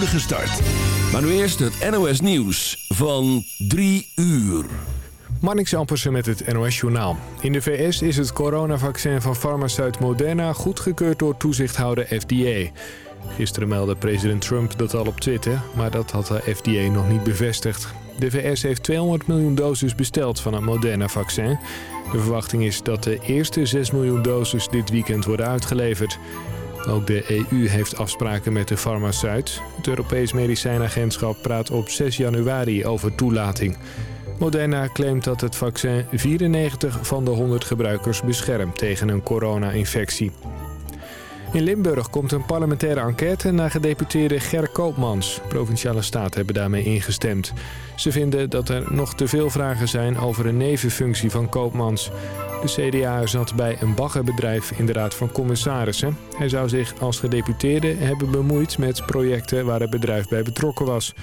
start. Maar nu eerst het NOS Nieuws van 3 uur. Marnix Ampersen met het NOS Journaal. In de VS is het coronavaccin van farmaceut Moderna goedgekeurd door toezichthouder FDA. Gisteren meldde president Trump dat al op Twitter, maar dat had de FDA nog niet bevestigd. De VS heeft 200 miljoen doses besteld van het Moderna-vaccin. De verwachting is dat de eerste 6 miljoen doses dit weekend worden uitgeleverd. Ook de EU heeft afspraken met de farmaceut. Het Europees Medicijnagentschap praat op 6 januari over toelating. Moderna claimt dat het vaccin 94 van de 100 gebruikers beschermt tegen een corona-infectie. In Limburg komt een parlementaire enquête naar gedeputeerde Ger Koopmans. Provinciale staten hebben daarmee ingestemd. Ze vinden dat er nog te veel vragen zijn over een nevenfunctie van Koopmans. De CDA zat bij een baggerbedrijf in de Raad van Commissarissen. Hij zou zich als gedeputeerde hebben bemoeid met projecten waar het bedrijf bij betrokken was.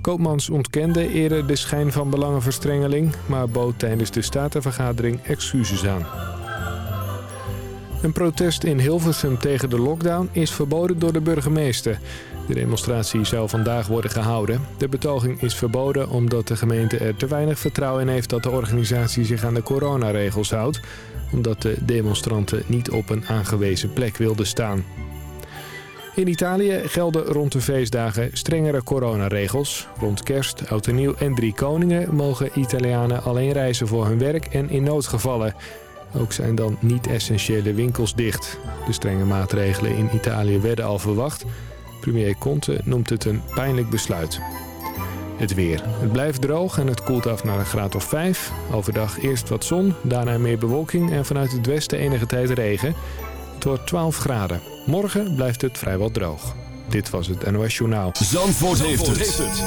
Koopmans ontkende eerder de schijn van belangenverstrengeling... maar bood tijdens de statenvergadering excuses aan. Een protest in Hilversum tegen de lockdown is verboden door de burgemeester. De demonstratie zou vandaag worden gehouden. De betoging is verboden omdat de gemeente er te weinig vertrouwen in heeft... dat de organisatie zich aan de coronaregels houdt... omdat de demonstranten niet op een aangewezen plek wilden staan. In Italië gelden rond de feestdagen strengere coronaregels. Rond kerst, oud en nieuw en drie koningen mogen Italianen alleen reizen voor hun werk en in noodgevallen. Ook zijn dan niet-essentiële winkels dicht. De strenge maatregelen in Italië werden al verwacht. Premier Conte noemt het een pijnlijk besluit. Het weer. Het blijft droog en het koelt af naar een graad of 5. Overdag eerst wat zon, daarna meer bewolking en vanuit het westen enige tijd regen. Het wordt 12 graden. Morgen blijft het vrijwel droog. Dit was het NOS Journaal. Zandvoort, heeft, het.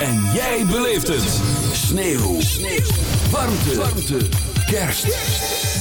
En jij beleeft het. Sneeuw. Sneeuw. Warmte. Warmte. Kerst.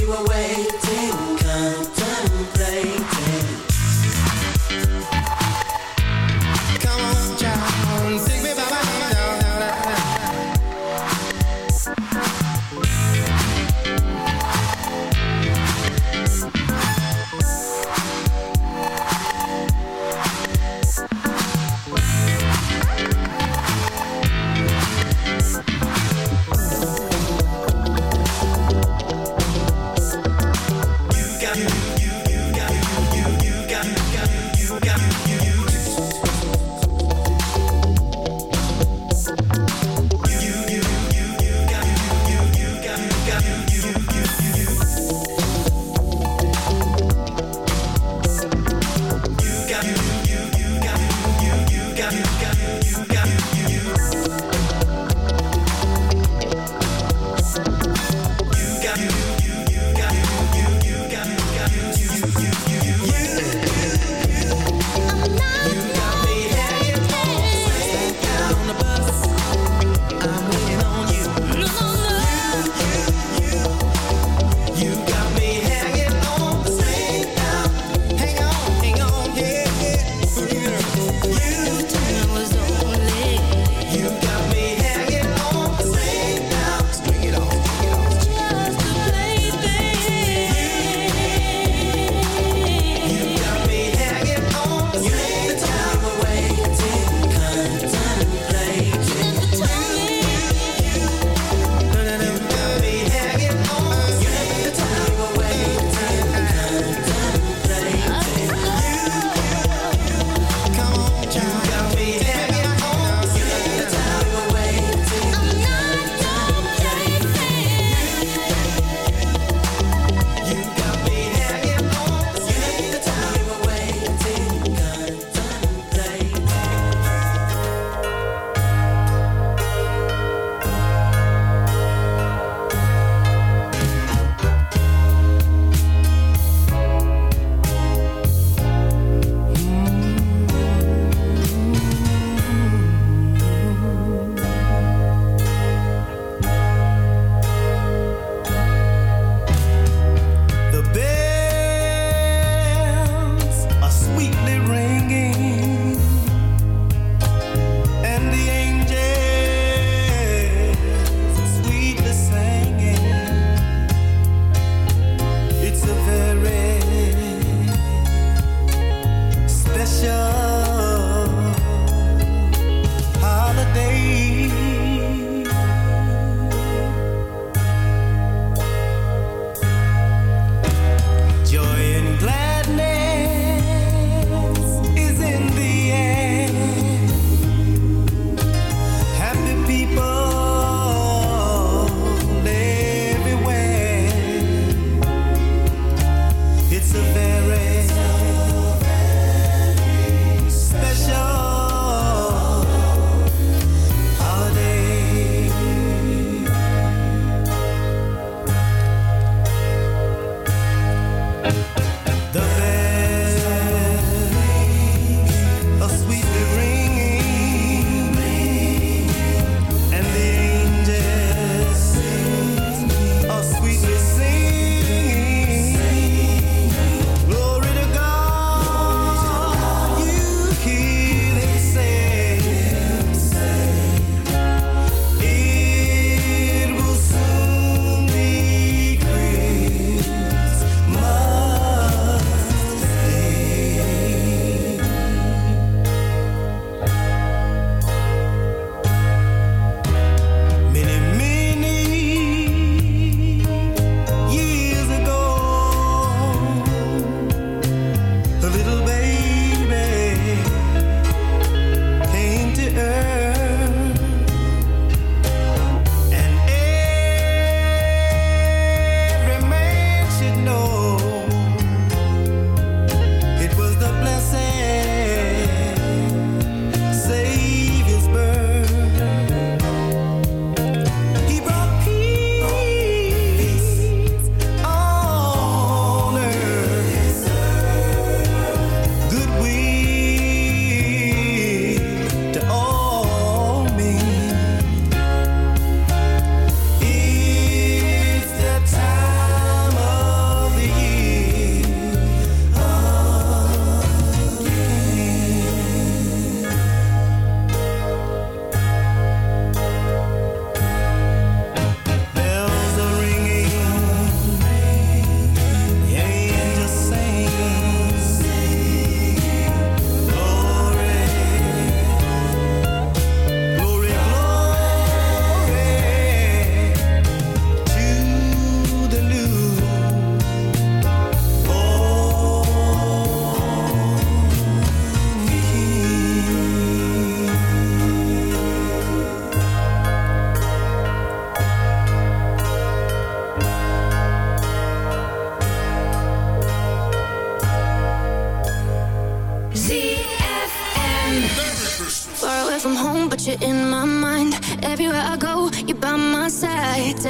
you were waiting.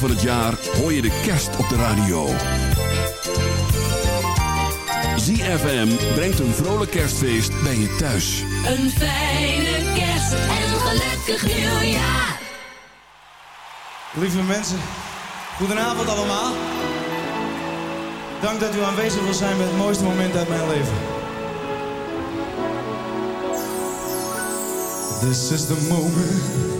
van het jaar hoor je de kerst op de radio. ZFM brengt een vrolijk kerstfeest bij je thuis. Een fijne kerst en een gelukkig nieuwjaar. Lieve mensen, goedenavond allemaal. Dank dat u aanwezig wil zijn met het mooiste moment uit mijn leven. This is the moment.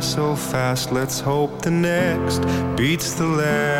So fast. Let's hope the next beats the last.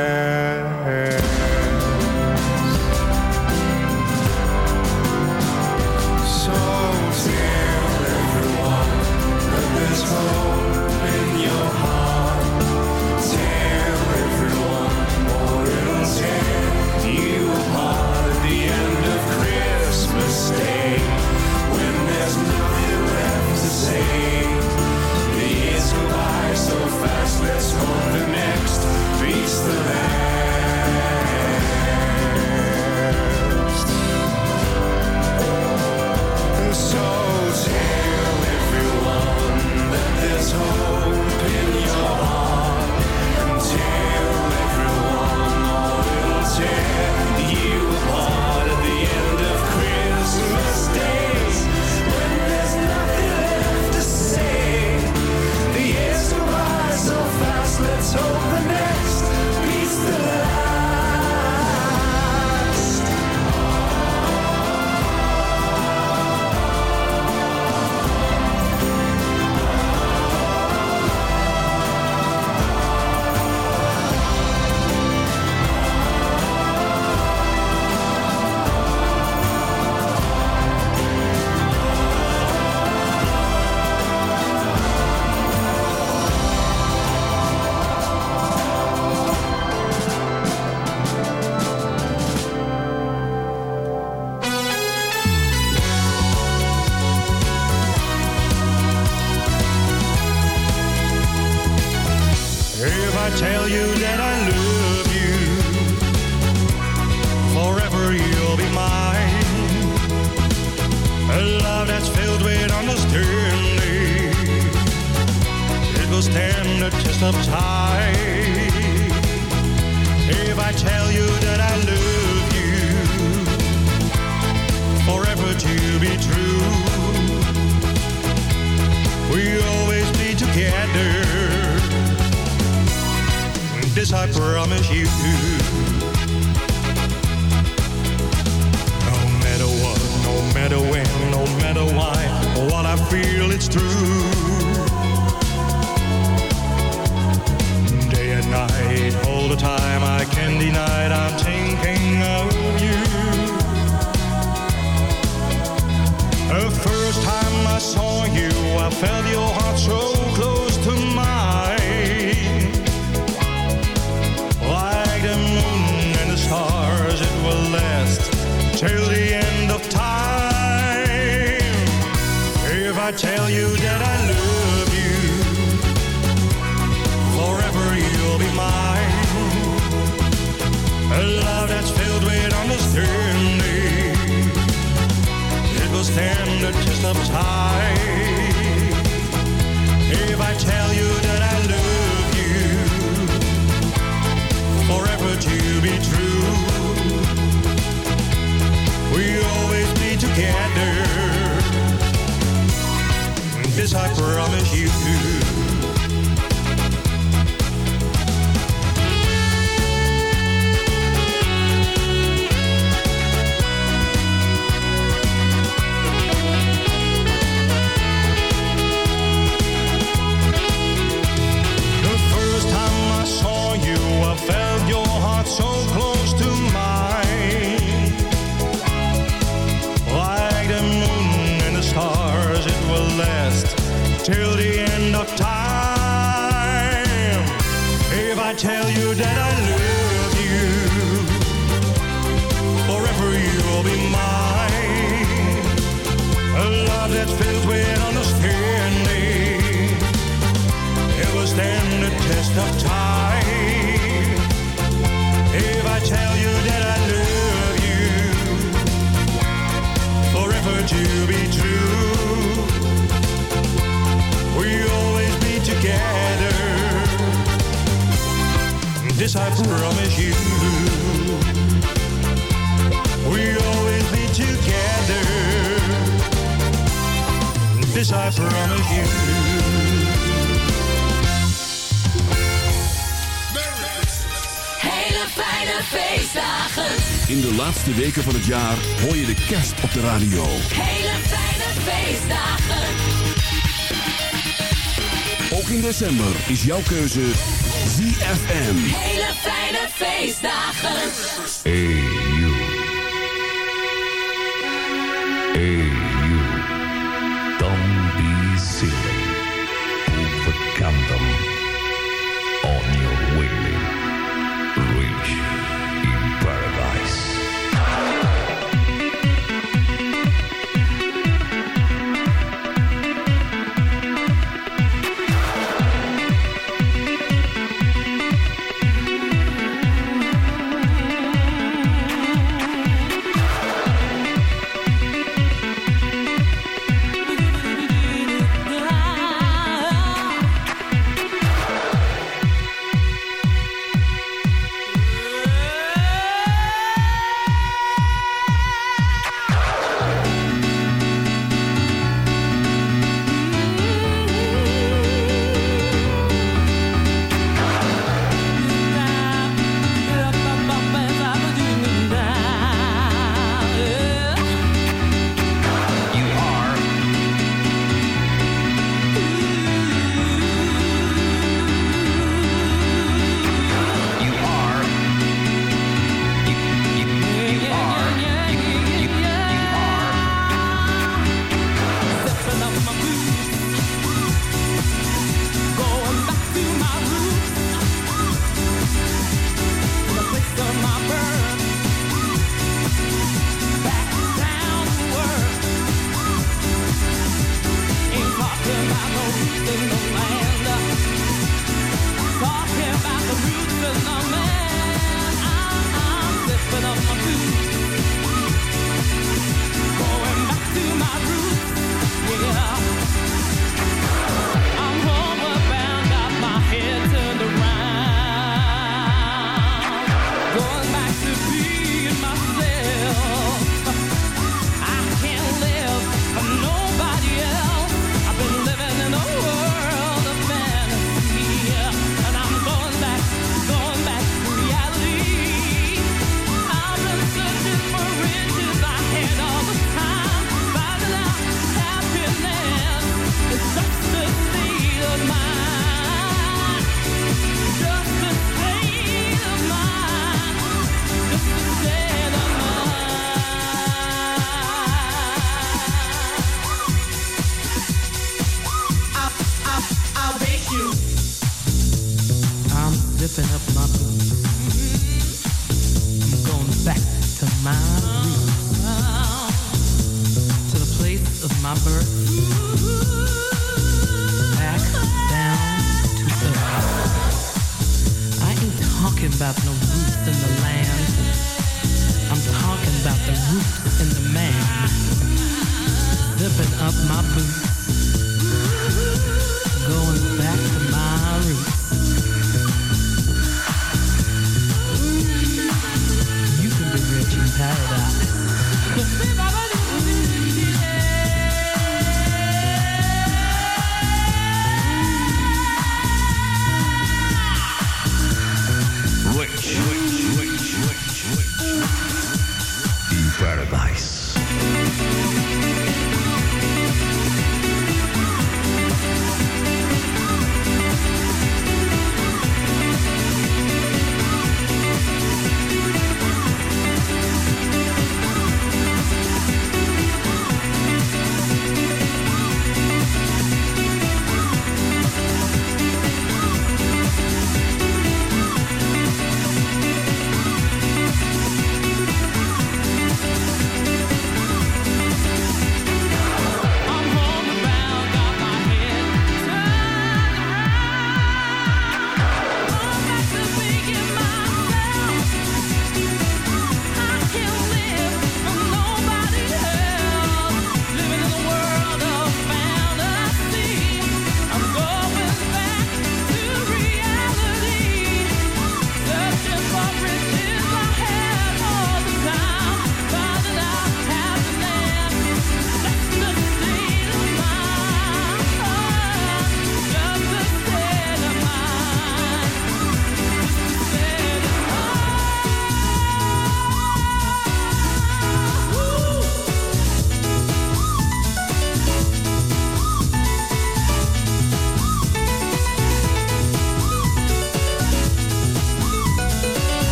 Saw you, I felt your heart so close to mine. Like the moon and the stars, it will last till the end of time. If I tell you that I love you, forever you'll be mine. A love that's filled with understanding. It will stand the test of time. I promise filled with understanding. It will stand the test of time. If I tell you that I love you, forever to be true. We'll always be together. This I promise you. We'll This I promise you. Hele fijne feestdagen. In de laatste weken van het jaar hoor je de kerst op de radio. Hele fijne feestdagen. Ook in december is jouw keuze ZFM. Hele fijne feestdagen. Hey you. Hey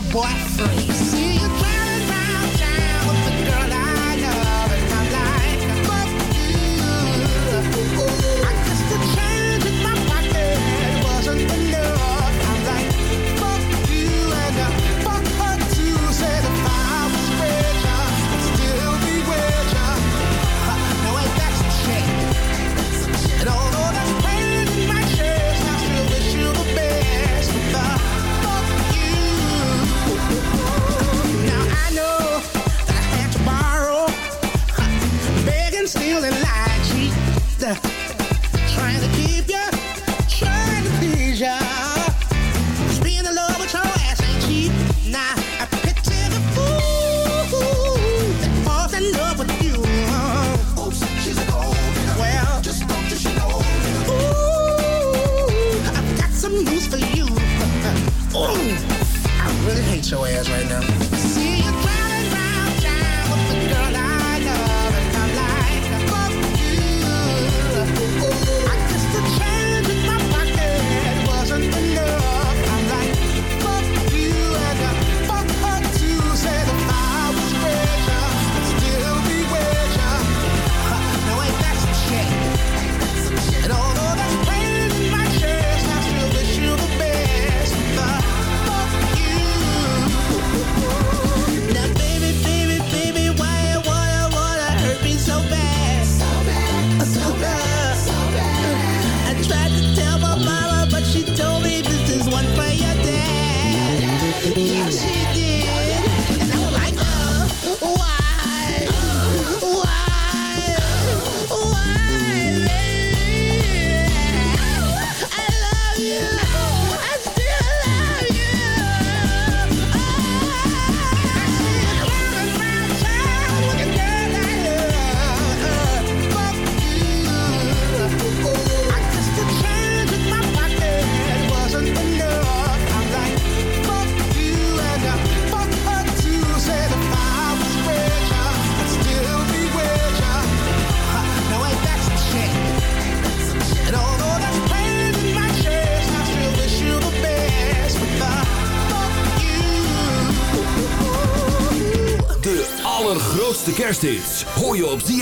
boy free.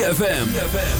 ZFM.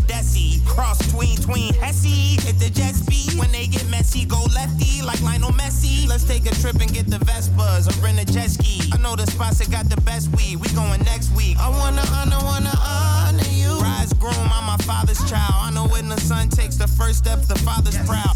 Desi. Cross tween, tween, Hesse. Hit the jet speed, when they get messy, go lefty, like Lionel Messi. Let's take a trip and get the Vespas, or rent a jet ski. I know the spots that got the best weed, we going next week. I wanna honor, wanna honor you. Rise groom, I'm my father's child. I know when the son takes the first step, the father's proud.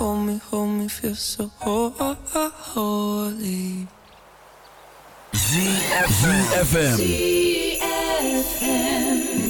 hold me, hold me, feel so holy. ZFM. ZFM.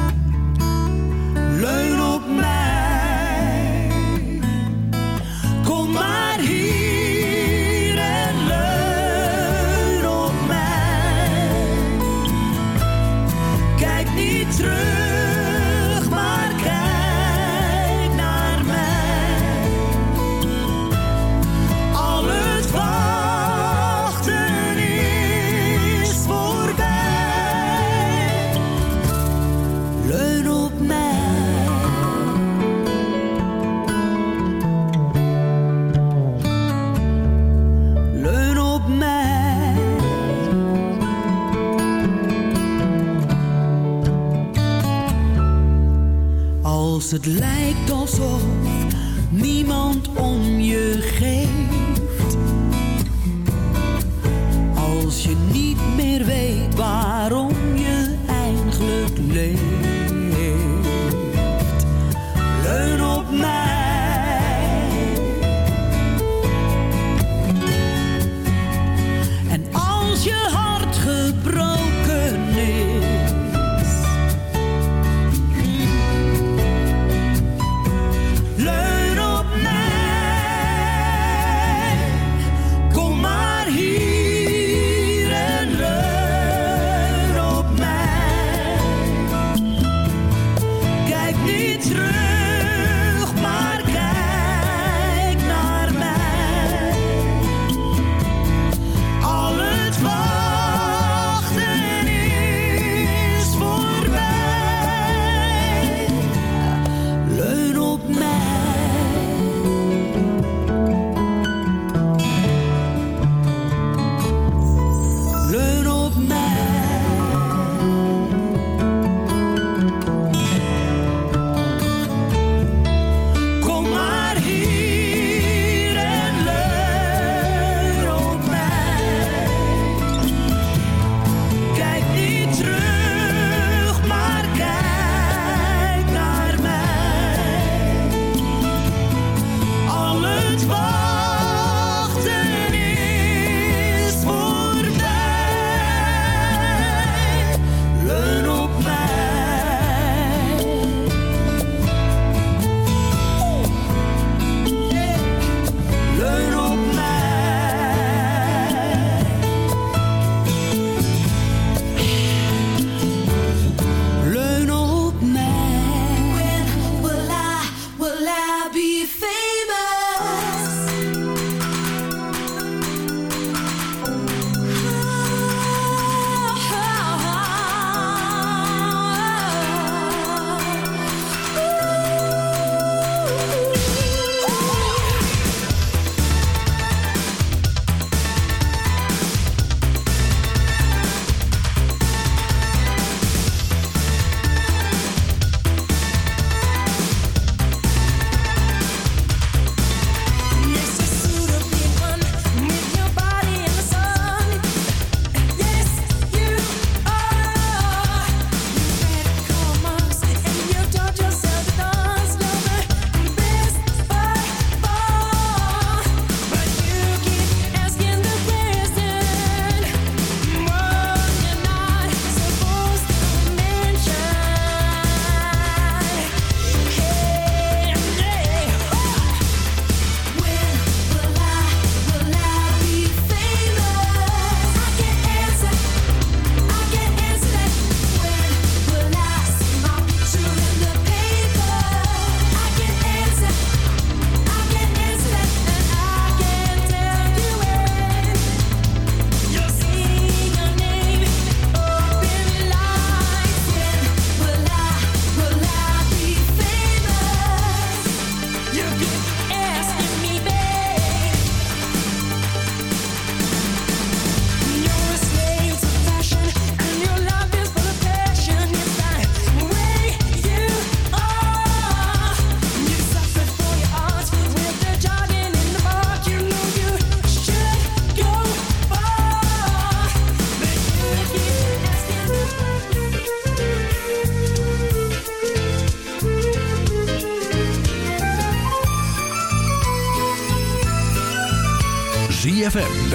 het lijkt alsof